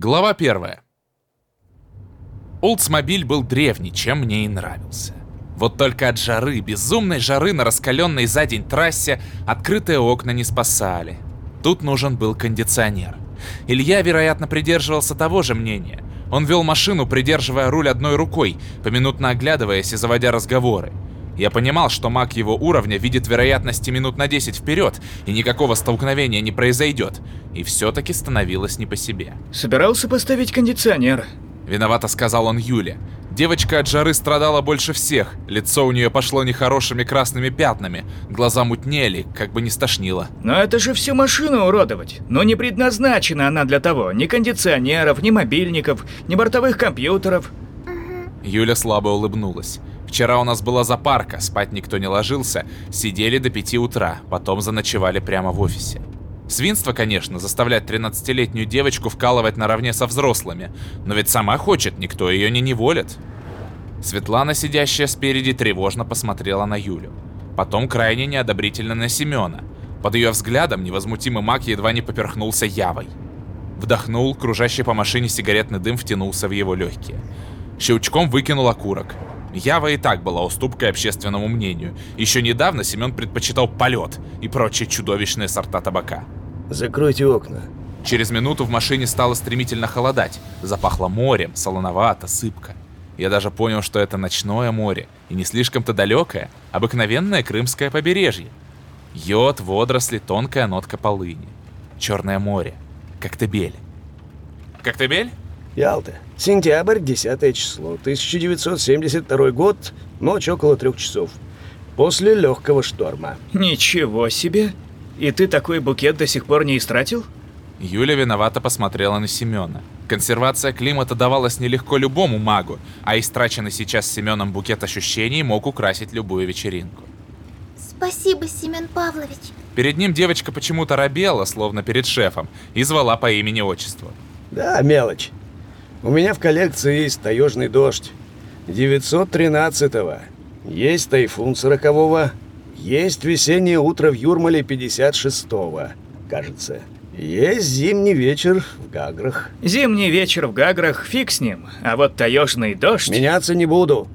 Глава первая. Олдсмобиль был древний, чем мне и нравился. Вот только от жары, безумной жары на раскаленной за день трассе, открытые окна не спасали. Тут нужен был кондиционер. Илья, вероятно, придерживался того же мнения. Он вел машину, придерживая руль одной рукой, поминутно оглядываясь и заводя разговоры. Я понимал, что маг его уровня видит вероятности минут на 10 вперед, и никакого столкновения не произойдет. И все-таки становилось не по себе. Собирался поставить кондиционер. Виновато сказал он Юле. Девочка от жары страдала больше всех. Лицо у нее пошло нехорошими красными пятнами. Глаза мутнели, как бы не стошнило. Но это же всю машину уродовать. Но не предназначена она для того. Ни кондиционеров, ни мобильников, ни бортовых компьютеров. Юля слабо улыбнулась. Вчера у нас была запарка, спать никто не ложился, сидели до пяти утра, потом заночевали прямо в офисе. Свинство, конечно, заставлять 13-летнюю девочку вкалывать наравне со взрослыми, но ведь сама хочет, никто ее не неволит. Светлана, сидящая спереди, тревожно посмотрела на Юлю. Потом крайне неодобрительно на Семена. Под ее взглядом невозмутимый маг едва не поперхнулся явой. Вдохнул, кружащий по машине сигаретный дым втянулся в его легкие. Щелчком выкинул окурок. Ява и так была уступкой общественному мнению. Еще недавно Семен предпочитал полет и прочие чудовищные сорта табака. Закройте окна. Через минуту в машине стало стремительно холодать. Запахло морем, солоновато, сыпко. Я даже понял, что это ночное море, и не слишком-то далекое, обыкновенное крымское побережье. Йод, водоросли, тонкая нотка полыни. Черное море. Коктебель. Коктебель? Ялта. Сентябрь, 10 число. 1972 год. Ночь около трех часов. После легкого шторма. Ничего себе. И ты такой букет до сих пор не истратил? Юля виновато посмотрела на Семена. Консервация климата давалась нелегко любому магу, а истраченный сейчас Семеном букет ощущений мог украсить любую вечеринку. Спасибо, Семен Павлович. Перед ним девочка почему-то робела, словно перед шефом, и звала по имени-отчеству. Да, мелочь. У меня в коллекции есть таежный дождь 913-го, есть тайфун 40-го, есть весеннее утро в Юрмале 56-го, кажется. Есть зимний вечер в Гаграх. Зимний вечер в Гаграх, фиг с ним. А вот таежный дождь... Меняться не буду.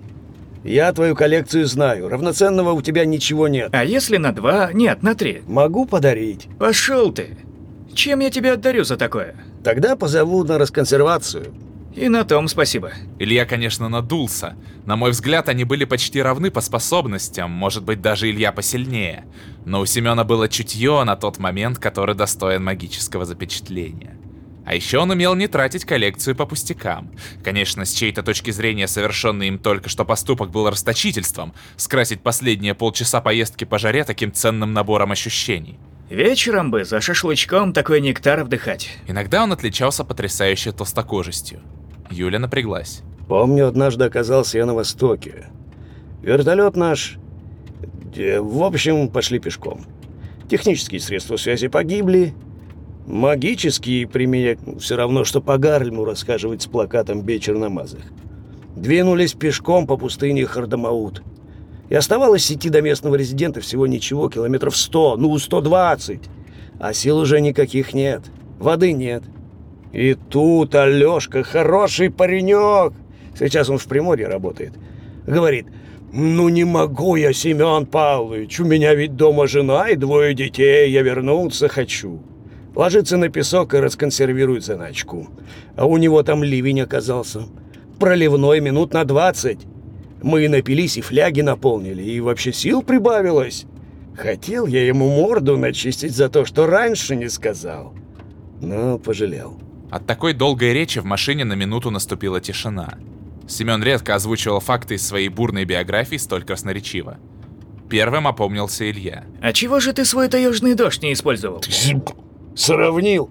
Я твою коллекцию знаю. Равноценного у тебя ничего нет. А если на два? Нет, на три. Могу подарить. Пошел ты. Чем я тебе отдарю за такое? Тогда позову на расконсервацию. И на том спасибо. Илья, конечно, надулся. На мой взгляд, они были почти равны по способностям, может быть, даже Илья посильнее. Но у Семена было чутье на тот момент, который достоин магического запечатления. А еще он умел не тратить коллекцию по пустякам. Конечно, с чьей-то точки зрения совершенный им только что поступок был расточительством, скрасить последние полчаса поездки по жаре таким ценным набором ощущений. Вечером бы за шашлычком такой нектар вдыхать. Иногда он отличался потрясающей толстокожестью. Юля напряглась. Помню, однажды оказался я на Востоке. Вертолет наш... В общем, пошли пешком. Технические средства связи погибли. Магические при все равно, что по Гарльму рассказывать с плакатом «Бей черномазых». Двинулись пешком по пустыне Хардамаут. И оставалось идти до местного резидента всего ничего, километров сто, ну, сто двадцать. А сил уже никаких нет, воды нет. И тут Алёшка, хороший паренек, сейчас он в Приморье работает, говорит, «Ну не могу я, Семен Павлович, у меня ведь дома жена и двое детей, я вернуться хочу». Ложится на песок и расконсервирует заначку. А у него там ливень оказался. Проливной минут на двадцать. Мы напились и фляги наполнили, и вообще сил прибавилось. Хотел я ему морду начистить за то, что раньше не сказал. Но пожалел. От такой долгой речи в машине на минуту наступила тишина. Семен редко озвучивал факты из своей бурной биографии столь красноречиво. Первым опомнился Илья. А чего же ты свой таежный дождь не использовал? Сравнил.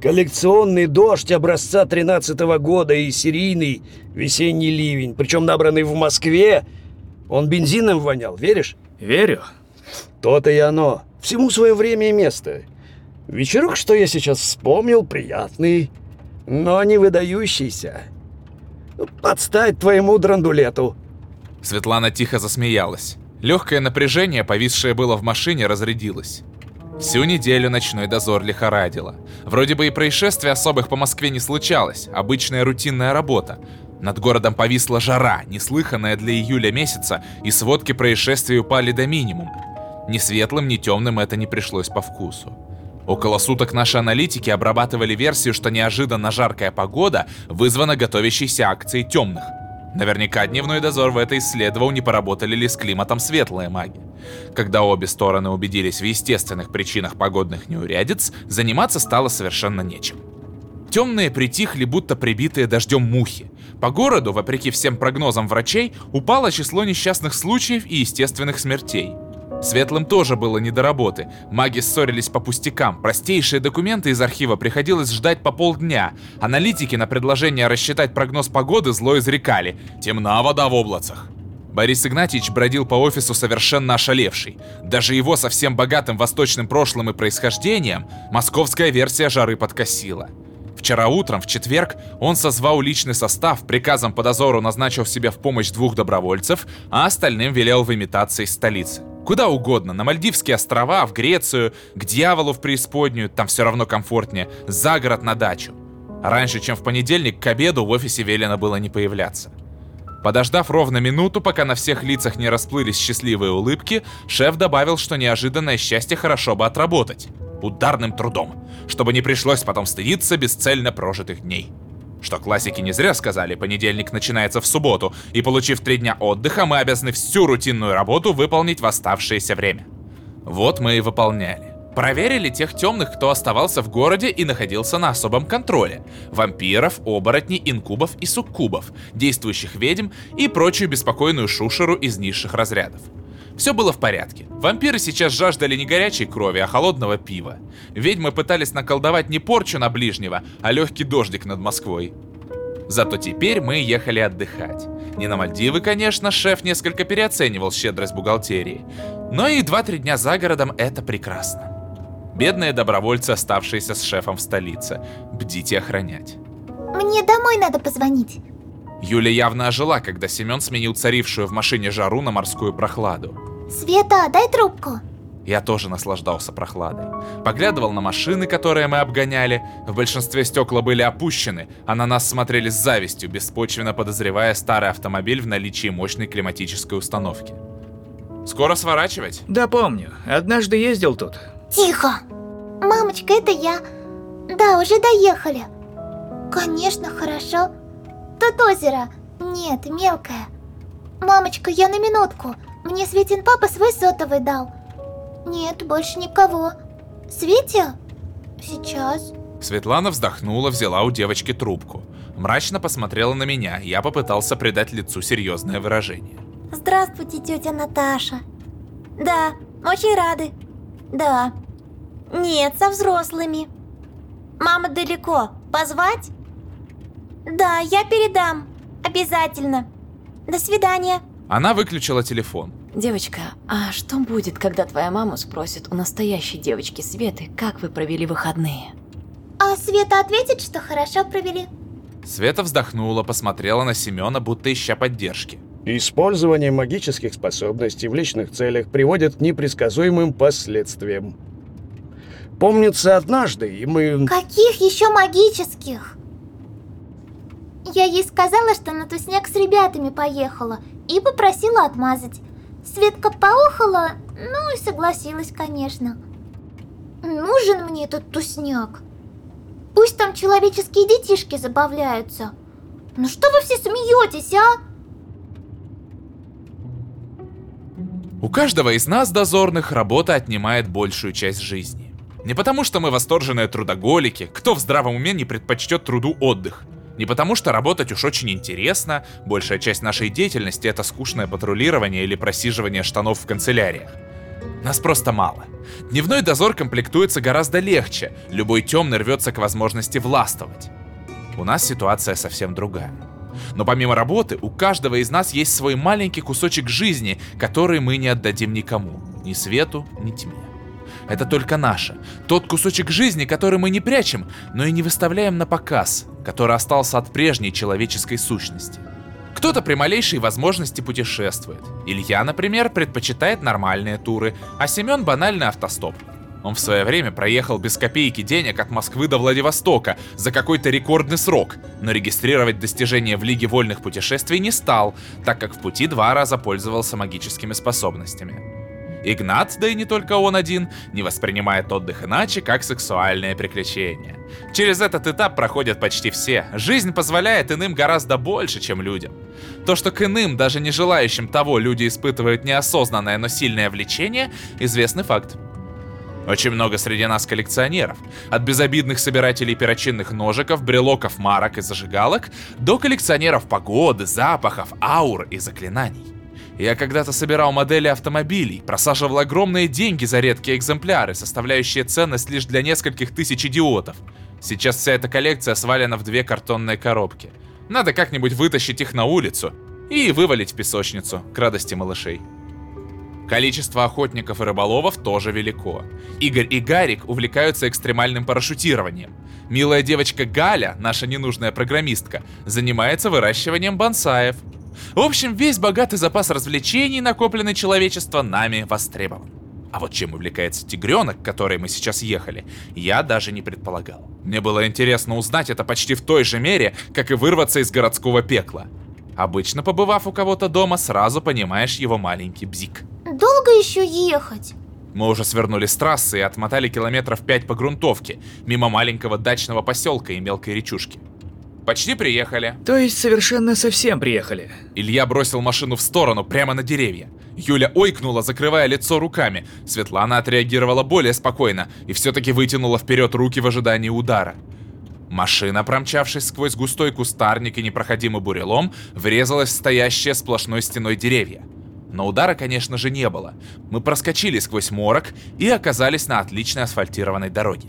Коллекционный дождь образца 13 -го года и серийный весенний ливень, причем набранный в Москве. Он бензином вонял, веришь? Верю. То-то и оно. Всему свое время и место. Вечерок, что я сейчас вспомнил, приятный, но не выдающийся. Подстать твоему драндулету. Светлана тихо засмеялась. Легкое напряжение, повисшее было в машине, разрядилось. Всю неделю ночной дозор лихорадило. Вроде бы и происшествий особых по Москве не случалось, обычная рутинная работа. Над городом повисла жара, неслыханная для июля месяца, и сводки происшествий упали до минимума. Ни светлым, ни темным это не пришлось по вкусу. Около суток наши аналитики обрабатывали версию, что неожиданно жаркая погода вызвана готовящейся акцией темных. Наверняка дневной дозор в это исследовал, не поработали ли с климатом светлые маги. Когда обе стороны убедились в естественных причинах погодных неурядиц, заниматься стало совершенно нечем. Темные притихли, будто прибитые дождем мухи. По городу, вопреки всем прогнозам врачей, упало число несчастных случаев и естественных смертей – Светлым тоже было не до работы. Маги ссорились по пустякам. Простейшие документы из архива приходилось ждать по полдня. Аналитики на предложение рассчитать прогноз погоды зло изрекали. Темна вода в облацах. Борис Игнатьевич бродил по офису совершенно ошалевший. Даже его совсем богатым восточным прошлым и происхождением московская версия жары подкосила. Вчера утром, в четверг, он созвал личный состав, приказом по дозору назначил себе в помощь двух добровольцев, а остальным велел выметаться из столицы. Куда угодно, на Мальдивские острова, в Грецию, к дьяволу в преисподнюю, там все равно комфортнее, за город на дачу. Раньше, чем в понедельник, к обеду в офисе велено было не появляться. Подождав ровно минуту, пока на всех лицах не расплылись счастливые улыбки, шеф добавил, что неожиданное счастье хорошо бы отработать. Ударным трудом, чтобы не пришлось потом стыдиться бесцельно прожитых дней. Что классики не зря сказали, понедельник начинается в субботу, и получив три дня отдыха, мы обязаны всю рутинную работу выполнить в оставшееся время. Вот мы и выполняли. Проверили тех темных, кто оставался в городе и находился на особом контроле. Вампиров, оборотней, инкубов и суккубов, действующих ведьм и прочую беспокойную шушеру из низших разрядов. Все было в порядке. Вампиры сейчас жаждали не горячей крови, а холодного пива. Ведьмы пытались наколдовать не порчу на ближнего, а легкий дождик над Москвой. Зато теперь мы ехали отдыхать. Не на Мальдивы, конечно, шеф несколько переоценивал щедрость бухгалтерии. Но и 2-3 дня за городом это прекрасно. Бедные добровольцы, оставшиеся с шефом в столице. Бдите охранять. Мне домой надо позвонить. Юля явно ожила, когда Семен сменил царившую в машине жару на морскую прохладу. Света, дай трубку. Я тоже наслаждался прохладой. Поглядывал на машины, которые мы обгоняли. В большинстве стекла были опущены, а на нас смотрели с завистью, беспочвенно подозревая старый автомобиль в наличии мощной климатической установки. Скоро сворачивать? Да помню, однажды ездил тут. Тихо! Мамочка, это я. Да, уже доехали. Конечно, хорошо. Тут озеро. Нет, мелкое. Мамочка, я на минутку. Мне Светин папа свой сотовый дал. Нет, больше никого. Светя? Сейчас. Светлана вздохнула, взяла у девочки трубку. Мрачно посмотрела на меня, я попытался придать лицу серьезное выражение. Здравствуйте, тетя Наташа. Да, очень рады. Да. Нет, со взрослыми. Мама далеко. Позвать? Да, я передам. Обязательно. До свидания. Она выключила телефон. Девочка, а что будет, когда твоя мама спросит у настоящей девочки Светы, как вы провели выходные? А Света ответит, что хорошо провели. Света вздохнула, посмотрела на Семена, будто ища поддержки. Использование магических способностей в личных целях приводит к непредсказуемым последствиям. Помнится однажды, и мы... Каких еще магических? Я ей сказала, что на тусняк с ребятами поехала и попросила отмазать. Светка поохала, ну и согласилась, конечно. Нужен мне этот тусняк. Пусть там человеческие детишки забавляются. Ну что вы все смеетесь, а? У каждого из нас, дозорных, работа отнимает большую часть жизни. Не потому, что мы восторженные трудоголики, кто в здравом уме не предпочтет труду отдых. Не потому, что работать уж очень интересно, большая часть нашей деятельности это скучное патрулирование или просиживание штанов в канцеляриях. Нас просто мало. Дневной дозор комплектуется гораздо легче, любой темный рвется к возможности властвовать. У нас ситуация совсем другая. Но помимо работы, у каждого из нас есть свой маленький кусочек жизни, который мы не отдадим никому. Ни свету, ни тьме. Это только наше. Тот кусочек жизни, который мы не прячем, но и не выставляем на показ, который остался от прежней человеческой сущности. Кто-то при малейшей возможности путешествует. Илья, например, предпочитает нормальные туры, а Семен банальный автостоп. Он в свое время проехал без копейки денег от Москвы до Владивостока за какой-то рекордный срок, но регистрировать достижения в Лиге вольных путешествий не стал, так как в пути два раза пользовался магическими способностями. Игнат, да и не только он один, не воспринимает отдых иначе, как сексуальное приключение. Через этот этап проходят почти все. Жизнь позволяет иным гораздо больше, чем людям. То, что к иным, даже не желающим того, люди испытывают неосознанное, но сильное влечение, известный факт. Очень много среди нас коллекционеров. От безобидных собирателей перочинных ножиков, брелоков, марок и зажигалок до коллекционеров погоды, запахов, аур и заклинаний. Я когда-то собирал модели автомобилей, просаживал огромные деньги за редкие экземпляры, составляющие ценность лишь для нескольких тысяч идиотов. Сейчас вся эта коллекция свалена в две картонные коробки. Надо как-нибудь вытащить их на улицу и вывалить в песочницу, к радости малышей. Количество охотников и рыболовов тоже велико. Игорь и Гарик увлекаются экстремальным парашютированием. Милая девочка Галя, наша ненужная программистка, занимается выращиванием бонсаев – в общем, весь богатый запас развлечений, накопленный человечество, нами востребован. А вот чем увлекается тигренок, который мы сейчас ехали, я даже не предполагал. Мне было интересно узнать это почти в той же мере, как и вырваться из городского пекла. Обычно, побывав у кого-то дома, сразу понимаешь его маленький бзик. Долго еще ехать? Мы уже свернули с трассы и отмотали километров пять по грунтовке, мимо маленького дачного поселка и мелкой речушки. Почти приехали. То есть совершенно совсем приехали. Илья бросил машину в сторону, прямо на деревья. Юля ойкнула, закрывая лицо руками. Светлана отреагировала более спокойно и все-таки вытянула вперед руки в ожидании удара. Машина, промчавшись сквозь густой кустарник и непроходимый бурелом, врезалась в стоящие сплошной стеной деревья. Но удара, конечно же, не было. Мы проскочили сквозь морок и оказались на отличной асфальтированной дороге.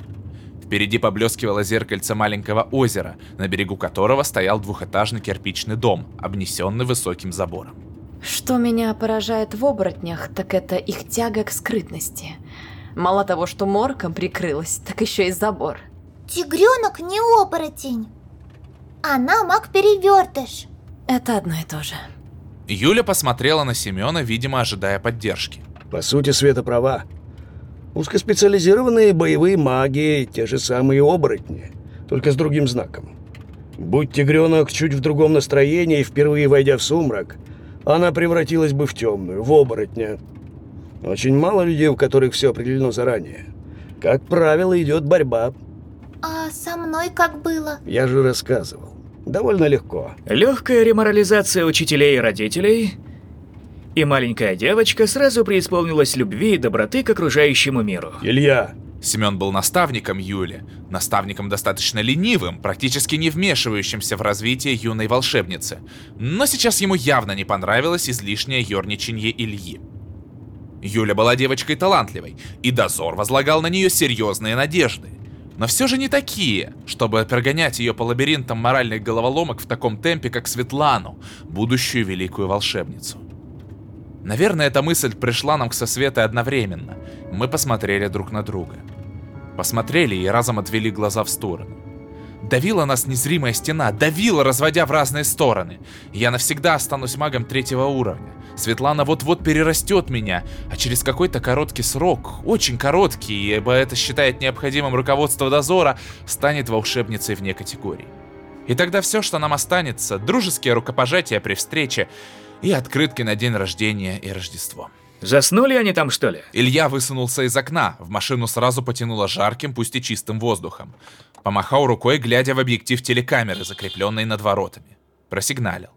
Впереди поблескивало зеркальце маленького озера, на берегу которого стоял двухэтажный кирпичный дом, обнесенный высоким забором. Что меня поражает в оборотнях, так это их тяга к скрытности. Мало того, что морком прикрылась, так еще и забор. Тигренок не оборотень. Она маг-перевертыш. Это одно и то же. Юля посмотрела на Семена, видимо, ожидая поддержки. По сути, Света права. Узкоспециализированные боевые маги, те же самые оборотни, только с другим знаком. Будь тигренок чуть в другом настроении, впервые войдя в сумрак, она превратилась бы в темную, в оборотня. Очень мало людей, у которых все определено заранее. Как правило, идет борьба. А со мной как было? Я же рассказывал. Довольно легко. Легкая реморализация учителей и родителей, и маленькая девочка сразу преисполнилась любви и доброты к окружающему миру. Илья! Семен был наставником Юли, наставником достаточно ленивым, практически не вмешивающимся в развитие юной волшебницы. Но сейчас ему явно не понравилось излишнее ерничанье Ильи. Юля была девочкой талантливой, и дозор возлагал на нее серьезные надежды. Но все же не такие, чтобы прогонять ее по лабиринтам моральных головоломок в таком темпе, как Светлану, будущую великую волшебницу. Наверное, эта мысль пришла нам со Светой одновременно. Мы посмотрели друг на друга. Посмотрели и разом отвели глаза в сторону. Давила нас незримая стена, давила, разводя в разные стороны. Я навсегда останусь магом третьего уровня. Светлана вот-вот перерастет меня, а через какой-то короткий срок, очень короткий, ибо это считает необходимым руководство дозора, станет волшебницей вне категории. И тогда все, что нам останется, дружеские рукопожатия при встрече, и открытки на день рождения и Рождество. Заснули они там, что ли? Илья высунулся из окна, в машину сразу потянуло жарким, пусть и чистым воздухом. Помахал рукой, глядя в объектив телекамеры, закрепленной над воротами. Просигналил.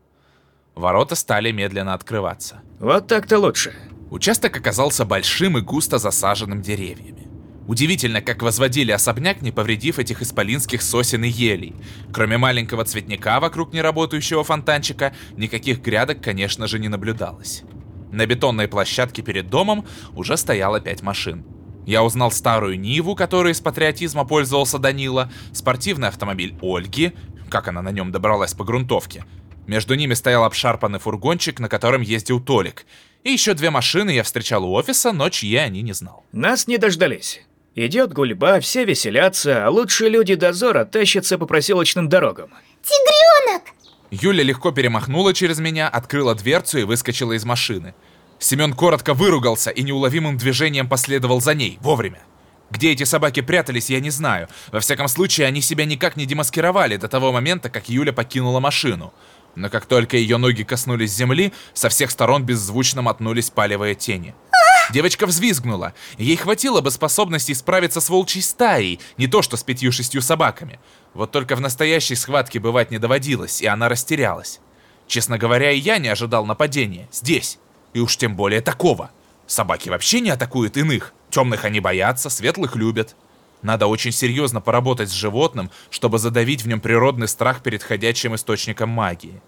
Ворота стали медленно открываться. Вот так-то лучше. Участок оказался большим и густо засаженным деревьями. Удивительно, как возводили особняк, не повредив этих исполинских сосен и елей. Кроме маленького цветника вокруг неработающего фонтанчика, никаких грядок, конечно же, не наблюдалось. На бетонной площадке перед домом уже стояло пять машин. Я узнал старую Ниву, которой из патриотизма пользовался Данила, спортивный автомобиль Ольги, как она на нем добралась по грунтовке. Между ними стоял обшарпанный фургончик, на котором ездил Толик. И еще две машины я встречал у офиса, но чьи они не знал. Нас не дождались. Идет гульба, все веселятся, а лучшие люди дозора тащатся по проселочным дорогам. Тигренок! Юля легко перемахнула через меня, открыла дверцу и выскочила из машины. Семен коротко выругался и неуловимым движением последовал за ней, вовремя. Где эти собаки прятались, я не знаю. Во всяком случае, они себя никак не демаскировали до того момента, как Юля покинула машину. Но как только ее ноги коснулись земли, со всех сторон беззвучно мотнулись палевые тени. Девочка взвизгнула. Ей хватило бы способности справиться с волчьей стаей, не то что с пятью-шестью собаками. Вот только в настоящей схватке бывать не доводилось, и она растерялась. Честно говоря, и я не ожидал нападения. Здесь. И уж тем более такого. Собаки вообще не атакуют иных. Темных они боятся, светлых любят. Надо очень серьезно поработать с животным, чтобы задавить в нем природный страх перед ходячим источником магии.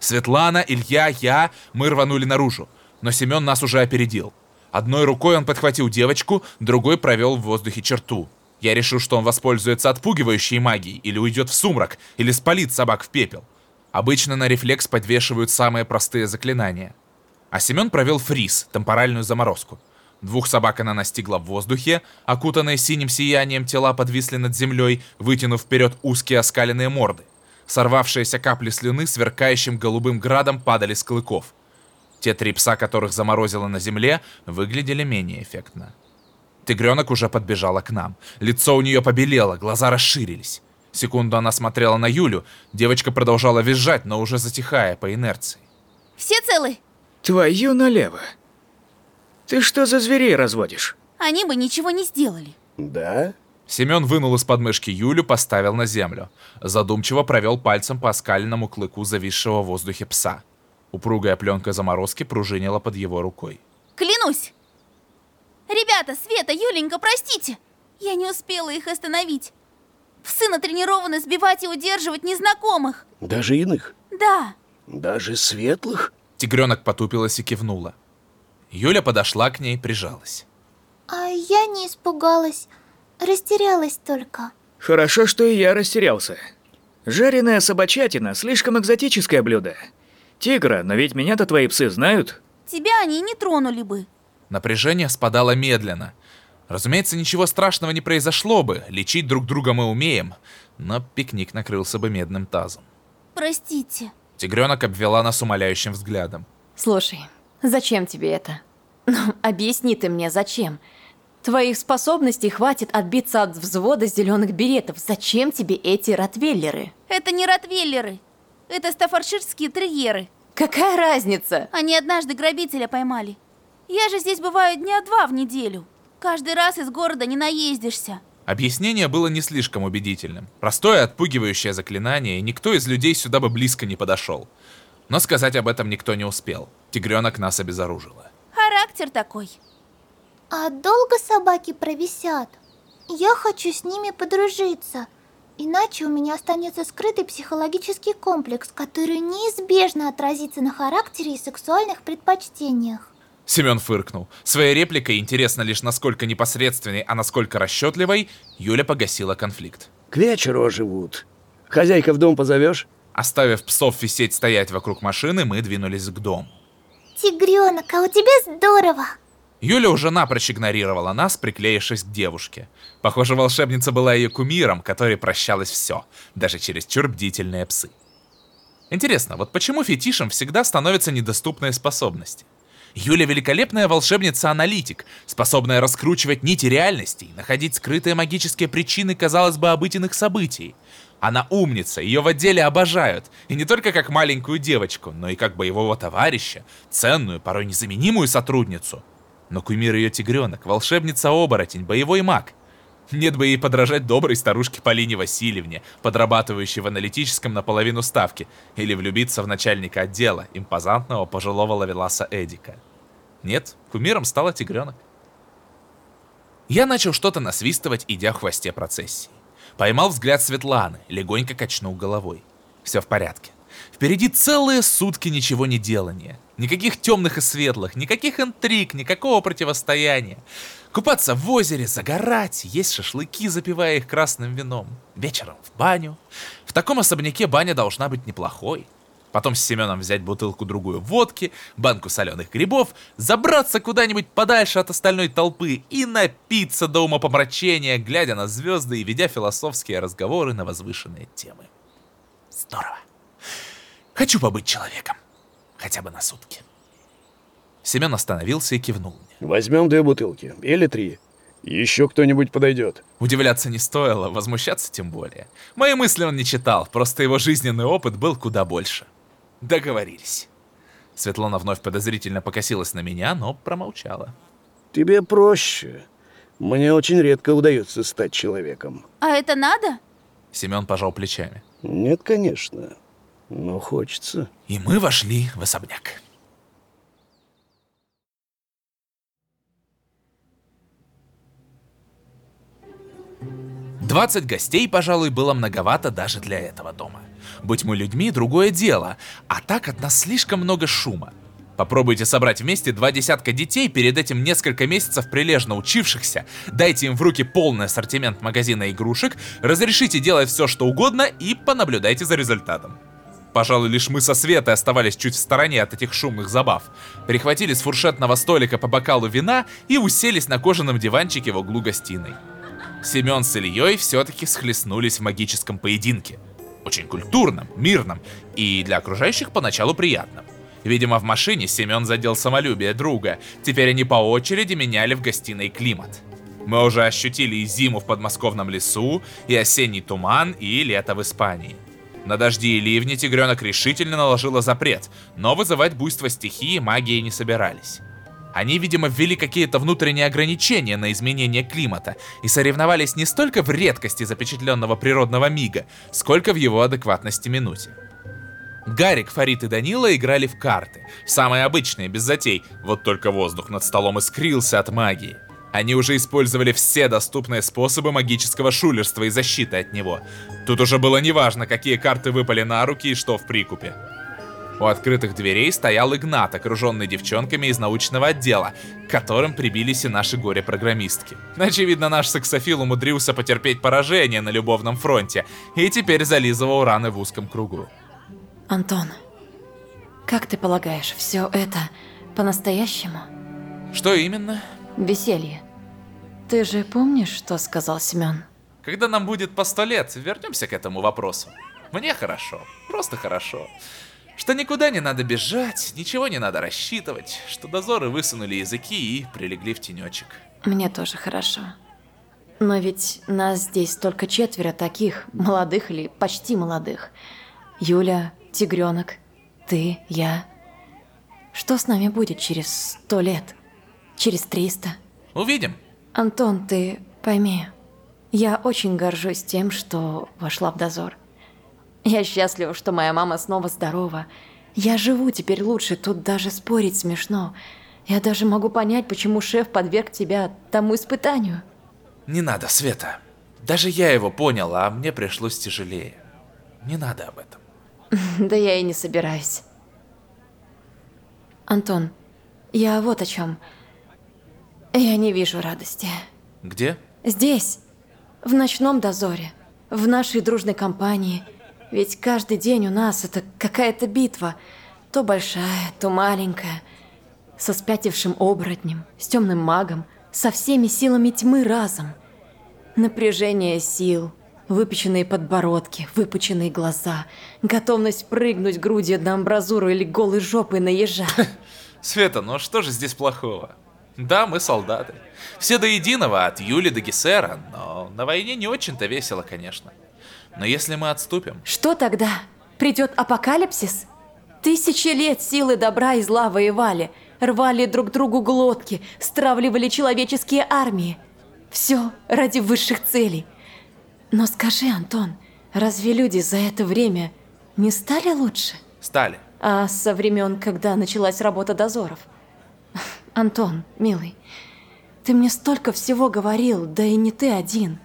Светлана, Илья, я, мы рванули наружу. Но Семен нас уже опередил. Одной рукой он подхватил девочку, другой провел в воздухе черту. Я решил, что он воспользуется отпугивающей магией, или уйдет в сумрак, или спалит собак в пепел. Обычно на рефлекс подвешивают самые простые заклинания. А Семен провел фриз, темпоральную заморозку. Двух собак она настигла в воздухе, окутанные синим сиянием тела подвисли над землей, вытянув вперед узкие оскаленные морды. Сорвавшиеся капли слюны сверкающим голубым градом падали с клыков. Те три пса, которых заморозило на земле, выглядели менее эффектно. Тигренок уже подбежала к нам. Лицо у нее побелело, глаза расширились. Секунду она смотрела на Юлю, девочка продолжала визжать, но уже затихая по инерции. Все целы? Твою налево. Ты что за зверей разводишь? Они бы ничего не сделали. Да? Семен вынул из подмышки Юлю, поставил на землю. Задумчиво провел пальцем по оскаленному клыку зависшего в воздухе пса. Упругая пленка заморозки пружинила под его рукой. Клянусь! Ребята, Света, Юленька, простите! Я не успела их остановить. Псы натренированы сбивать и удерживать незнакомых. Даже иных? Да, Даже светлых? Тигренок потупилась и кивнула. Юля подошла к ней, прижалась. А я не испугалась, растерялась только. Хорошо, что и я растерялся. Жареная собачатина – слишком экзотическое блюдо. Тигра, но ведь меня-то твои псы знают. тебя они не тронули бы. Напряжение спадало медленно. Разумеется, ничего страшного не произошло бы, лечить друг друга мы умеем, но пикник накрылся бы медным тазом. Простите. Тигренок обвела нас умоляющим взглядом. Слушай, зачем тебе это? Ну, объясни ты мне, зачем? Твоих способностей хватит отбиться от взвода зеленых беретов. Зачем тебе эти ротвейлеры? Это не ротвейлеры. Это стаффордширские терьеры. Какая разница? Они однажды грабителя поймали. Я же здесь бываю дня два в неделю. Каждый раз из города не наездишься. Объяснение было не слишком убедительным. Простое отпугивающее заклинание, и никто из людей сюда бы близко не подошел. Но сказать об этом никто не успел. Тигренок нас обезоружила. Характер такой. А долго собаки провисят? Я хочу с ними подружиться. Иначе у меня останется скрытый психологический комплекс, который неизбежно отразится на характере и сексуальных предпочтениях. Семен фыркнул. Своей репликой, интересно лишь насколько непосредственной, а насколько расчетливой, Юля погасила конфликт. К вечеру оживут. Хозяйка в дом позовешь? Оставив псов висеть стоять вокруг машины, мы двинулись к дому. Тигренок, а у тебя здорово! Юля уже напрочь игнорировала нас, приклеившись к девушке. Похоже, волшебница была ее кумиром, которой прощалось все, даже чересчур бдительные псы. Интересно, вот почему фетишем всегда становятся недоступные способности? Юля великолепная волшебница-аналитик, способная раскручивать нити реальностей, находить скрытые магические причины, казалось бы, обыденных событий. Она умница, ее в отделе обожают, и не только как маленькую девочку, но и как боевого товарища, ценную, порой незаменимую сотрудницу. Но кумир ее тигренок, волшебница-оборотень, боевой маг. Нет бы ей подражать доброй старушке Полине Васильевне, подрабатывающей в аналитическом наполовину ставки, или влюбиться в начальника отдела, импозантного пожилого лавеласа Эдика. Нет, кумиром стала тигренок. Я начал что-то насвистывать, идя в хвосте процессии. Поймал взгляд Светланы, легонько качнул головой. Все в порядке. Впереди целые сутки ничего не делания. Никаких темных и светлых, никаких интриг, никакого противостояния. Купаться в озере, загорать, есть шашлыки, запивая их красным вином. Вечером в баню. В таком особняке баня должна быть неплохой. Потом с Семеном взять бутылку-другую водки, банку соленых грибов, забраться куда-нибудь подальше от остальной толпы и напиться до умопомрачения, глядя на звезды и ведя философские разговоры на возвышенные темы. Здорово. Хочу побыть человеком. Хотя бы на сутки. Семен остановился и кивнул мне. Возьмем две бутылки. Или три. Еще кто-нибудь подойдет? Удивляться не стоило, возмущаться тем более. Мои мысли он не читал, просто его жизненный опыт был куда больше. Договорились. Светлана вновь подозрительно покосилась на меня, но промолчала. Тебе проще. Мне очень редко удается стать человеком. А это надо? Семен пожал плечами. Нет, конечно. Но хочется. И мы вошли в особняк. Двадцать гостей, пожалуй, было многовато даже для этого дома. Быть мы людьми – другое дело, а так от нас слишком много шума. Попробуйте собрать вместе два десятка детей, перед этим несколько месяцев прилежно учившихся, дайте им в руки полный ассортимент магазина игрушек, разрешите делать все, что угодно и понаблюдайте за результатом. Пожалуй, лишь мы со Светой оставались чуть в стороне от этих шумных забав. Прихватили с фуршетного столика по бокалу вина и уселись на кожаном диванчике в углу гостиной. Семен с Ильей все-таки схлестнулись в магическом поединке. Очень культурном, мирном и для окружающих поначалу приятном. Видимо, в машине Семен задел самолюбие друга. Теперь они по очереди меняли в гостиной климат. Мы уже ощутили и зиму в подмосковном лесу, и осенний туман, и лето в Испании. На дожди и ливни тигренок решительно наложила запрет, но вызывать буйство стихии магии не собирались. Они, видимо, ввели какие-то внутренние ограничения на изменение климата и соревновались не столько в редкости запечатленного природного мига, сколько в его адекватности минуте. Гарик, Фарид и Данила играли в карты. Самые обычные, без затей. Вот только воздух над столом искрился от магии. Они уже использовали все доступные способы магического шулерства и защиты от него. Тут уже было неважно, какие карты выпали на руки и что в прикупе. У открытых дверей стоял Игнат, окруженный девчонками из научного отдела, к которым прибились и наши горе-программистки. Очевидно, наш саксофил умудрился потерпеть поражение на любовном фронте и теперь зализывал раны в узком кругу. Антон, как ты полагаешь, все это по-настоящему? Что именно? Веселье. Ты же помнишь, что сказал Семен? Когда нам будет по сто лет, вернемся к этому вопросу. Мне хорошо, просто хорошо. Что никуда не надо бежать, ничего не надо рассчитывать, что дозоры высунули языки и прилегли в тенечек. Мне тоже хорошо. Но ведь нас здесь только четверо таких, молодых или почти молодых. Юля, Тигренок, ты, я. Что с нами будет через сто лет? Через триста? Увидим. Антон, ты пойми, я очень горжусь тем, что вошла в дозор. Я счастлива, что моя мама снова здорова. Я живу теперь лучше, тут даже спорить смешно. Я даже могу понять, почему шеф подверг тебя тому испытанию. Не надо, Света. Даже я его понял, а мне пришлось тяжелее. Не надо об этом. Да я и не собираюсь. Антон, я вот о чем. Я не вижу радости. Где? Здесь, в ночном дозоре, в нашей дружной компании. Ведь каждый день у нас это какая-то битва. То большая, то маленькая. Со спятившим оборотнем, с темным магом, со всеми силами тьмы разом. Напряжение сил, выпеченные подбородки, выпученные глаза, готовность прыгнуть грудью на амбразуру или голой жопой на ежа. Света, ну что же здесь плохого? Да, мы солдаты. Все до единого, от Юли до Гессера, но на войне не очень-то весело, конечно. Но если мы отступим... Что тогда? Придет апокалипсис? Тысячи лет силы добра и зла воевали, рвали друг другу глотки, стравливали человеческие армии. Все ради высших целей. Но скажи, Антон, разве люди за это время не стали лучше? Стали. А со времен, когда началась работа дозоров? Антон, милый, ты мне столько всего говорил, да и не ты один.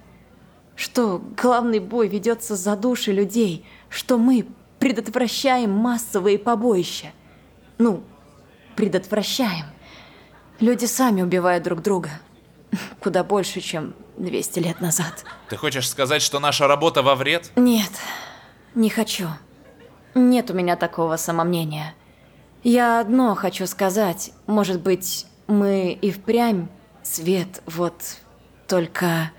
Что главный бой ведется за души людей, что мы предотвращаем массовые побоища. Ну, предотвращаем. Люди сами убивают друг друга. Куда больше, чем 200 лет назад. Ты хочешь сказать, что наша работа во вред? Нет, не хочу. Нет у меня такого самомнения. Я одно хочу сказать. Может быть, мы и впрямь свет, вот только...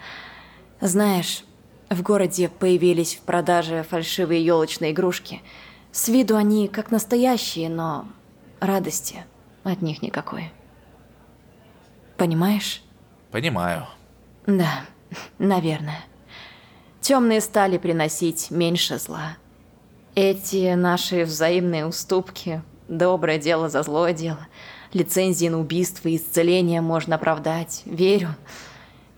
Знаешь, в городе появились в продаже фальшивые елочные игрушки. С виду они как настоящие, но радости от них никакой. Понимаешь? Понимаю. Да, наверное. Темные стали приносить меньше зла. Эти наши взаимные уступки, доброе дело за злое дело, лицензии на убийство и исцеление можно оправдать, верю.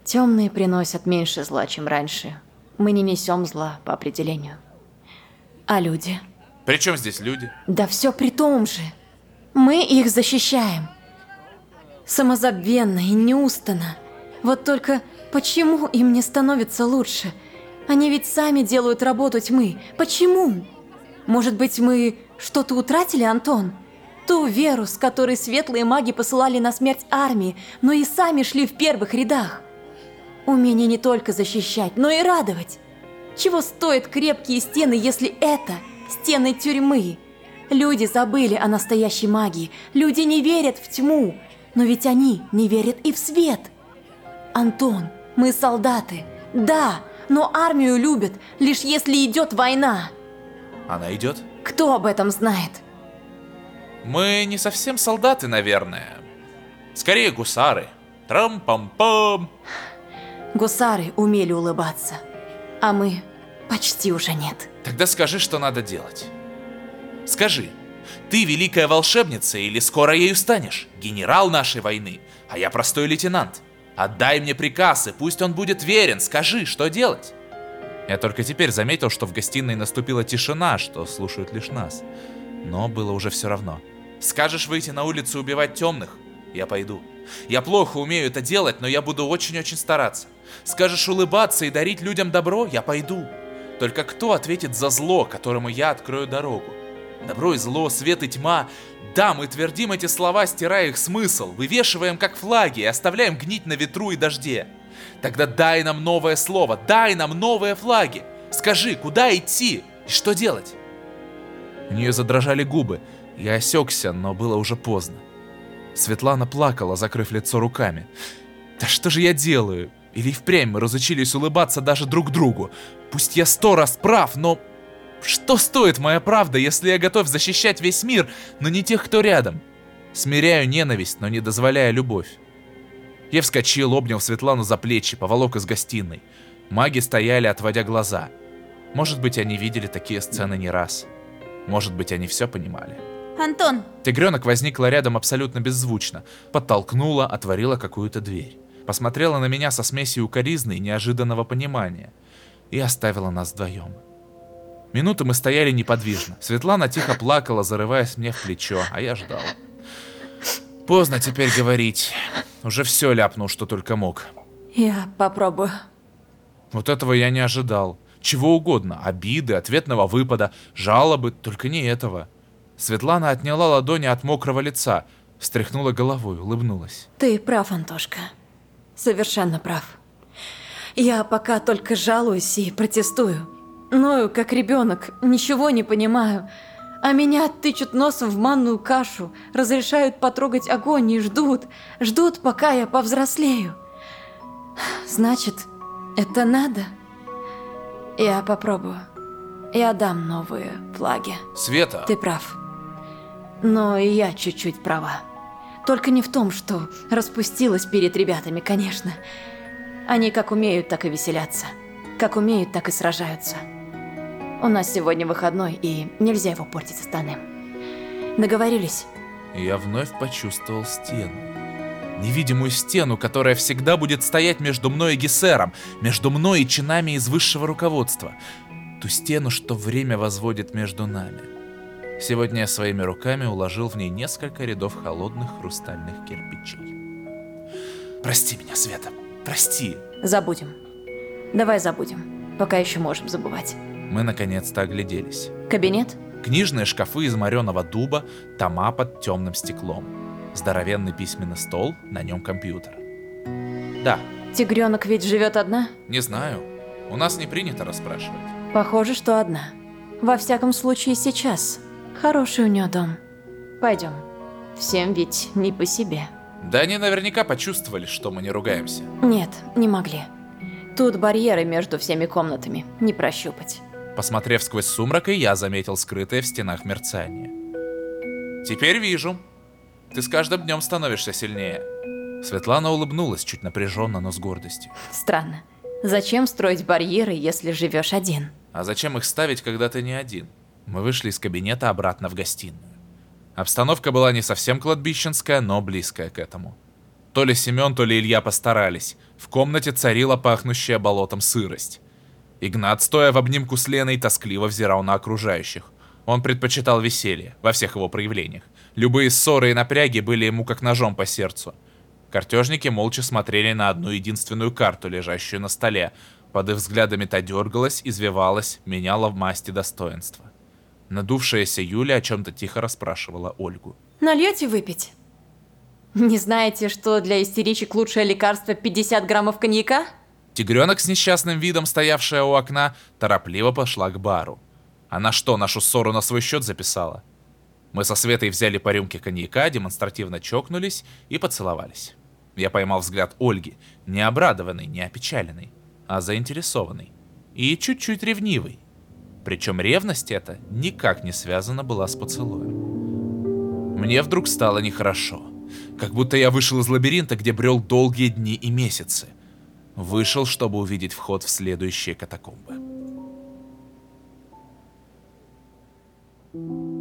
Темные приносят меньше зла, чем раньше. Мы не несем зла по определению. А люди? При чем здесь люди? Да все при том же. Мы их защищаем. Самозабвенно и неустанно. Вот только почему им не становится лучше? Они ведь сами делают работу тьмы. Почему? Может быть, мы что-то утратили, Антон? Ту веру, с которой светлые маги посылали на смерть армии, но и сами шли в первых рядах. Умение не только защищать, но и радовать. Чего стоят крепкие стены, если это стены тюрьмы? Люди забыли о настоящей магии. Люди не верят в тьму. Но ведь они не верят и в свет. Антон, мы солдаты. Да, но армию любят, лишь если идет война. Она идет? Кто об этом знает? Мы не совсем солдаты, наверное. Скорее гусары. Трам-пам-пам. Гусары умели улыбаться, а мы почти уже нет. Тогда скажи, что надо делать. Скажи, ты великая волшебница или скоро ею станешь? Генерал нашей войны, а я простой лейтенант. Отдай мне приказ, и пусть он будет верен. Скажи, что делать? Я только теперь заметил, что в гостиной наступила тишина, что слушают лишь нас. Но было уже все равно. Скажешь выйти на улицу убивать темных? Я пойду. Я плохо умею это делать, но я буду очень-очень стараться. Скажешь улыбаться и дарить людям добро? Я пойду. Только кто ответит за зло, которому я открою дорогу? Добро и зло, свет и тьма. Да, мы твердим эти слова, стирая их смысл, вывешиваем как флаги и оставляем гнить на ветру и дожде. Тогда дай нам новое слово, дай нам новые флаги. Скажи, куда идти и что делать? У нее задрожали губы. Я осекся, но было уже поздно. Светлана плакала, закрыв лицо руками. Да что же я делаю? Или и впрямь мы разучились улыбаться даже друг другу? Пусть я сто раз прав, но... Что стоит моя правда, если я готов защищать весь мир, но не тех, кто рядом? Смиряю ненависть, но не дозволяя любовь. Я вскочил, обнял Светлану за плечи, поволок из гостиной. Маги стояли, отводя глаза. Может быть, они видели такие сцены не раз. Может быть, они все понимали. Антон, Тигренок возникла рядом абсолютно беззвучно, подтолкнула, отворила какую-то дверь. Посмотрела на меня со смесью укоризны и неожиданного понимания. И оставила нас вдвоем. Минуту мы стояли неподвижно. Светлана тихо плакала, зарываясь мне в плечо, а я ждал. Поздно теперь говорить. Уже все ляпнул, что только мог. Я попробую. Вот этого я не ожидал. Чего угодно. Обиды, ответного выпада, жалобы, только не этого. Светлана отняла ладони от мокрого лица, встряхнула головой, улыбнулась. Ты прав, Антошка. Совершенно прав. Я пока только жалуюсь и протестую. Ною, как ребенок, ничего не понимаю. А меня тычут носом в манную кашу, разрешают потрогать огонь и ждут, ждут, пока я повзрослею. Значит, это надо? Я попробую. Я дам новые флаги. Света, Ты прав. Но и я чуть-чуть права. Только не в том, что распустилась перед ребятами, конечно. Они как умеют, так и веселятся. Как умеют, так и сражаются. У нас сегодня выходной, и нельзя его портить остальным. Договорились? я вновь почувствовал стену. Невидимую стену, которая всегда будет стоять между мной и Гессером, между мной и чинами из высшего руководства. Ту стену, что время возводит между нами. Сегодня я своими руками уложил в ней несколько рядов холодных хрустальных кирпичей. Прости меня, Света, прости. Забудем. Давай забудем, пока еще можем забывать. Мы наконец-то огляделись. Кабинет? Книжные шкафы из мореного дуба, тома под темным стеклом. Здоровенный письменный стол, на нем компьютер. Да, Тигренок ведь живет одна? не знаю. У нас не принято расспрашивать. Похоже, что одна. Во всяком случае, сейчас. Хороший у нее дом. Пойдем. Всем ведь не по себе. Да они наверняка почувствовали, что мы не ругаемся. Нет, не могли. Тут барьеры между всеми комнатами. Не прощупать. Посмотрев сквозь сумрак, и я заметил скрытое в стенах мерцание. Теперь вижу. Ты с каждым днем становишься сильнее. Светлана улыбнулась чуть напряженно, но с гордостью. Странно. Зачем строить барьеры, если живешь один? А зачем их ставить, когда ты не один? Мы вышли из кабинета обратно в гостиную. Обстановка была не совсем кладбищенская, но близкая к этому. То ли Семен, то ли Илья постарались. В комнате царила пахнущая болотом сырость. Игнат, стоя в обнимку с Леной, тоскливо взирал на окружающих. Он предпочитал веселье во всех его проявлениях. Любые ссоры и напряги были ему как ножом по сердцу. Картежники молча смотрели на одну единственную карту, лежащую на столе. Под их взглядами та дергалась, извивалась, меняла в масти достоинства. Надувшаяся Юля о чем-то тихо расспрашивала Ольгу. Нальете выпить? Не знаете, что для истеричек лучшее лекарство 50 граммов коньяка? Тигренок с несчастным видом, стоявшая у окна, торопливо пошла к бару. Она что, нашу ссору на свой счет записала? Мы со Светой взяли по рюмке коньяка, демонстративно чокнулись и поцеловались. Я поймал взгляд Ольги, не обрадованный, не опечаленный, а заинтересованный. И чуть-чуть ревнивый. Причем ревность эта никак не связана была с поцелуем. Мне вдруг стало нехорошо. Как будто я вышел из лабиринта, где брел долгие дни и месяцы. Вышел, чтобы увидеть вход в следующие катакомбы. Thank you.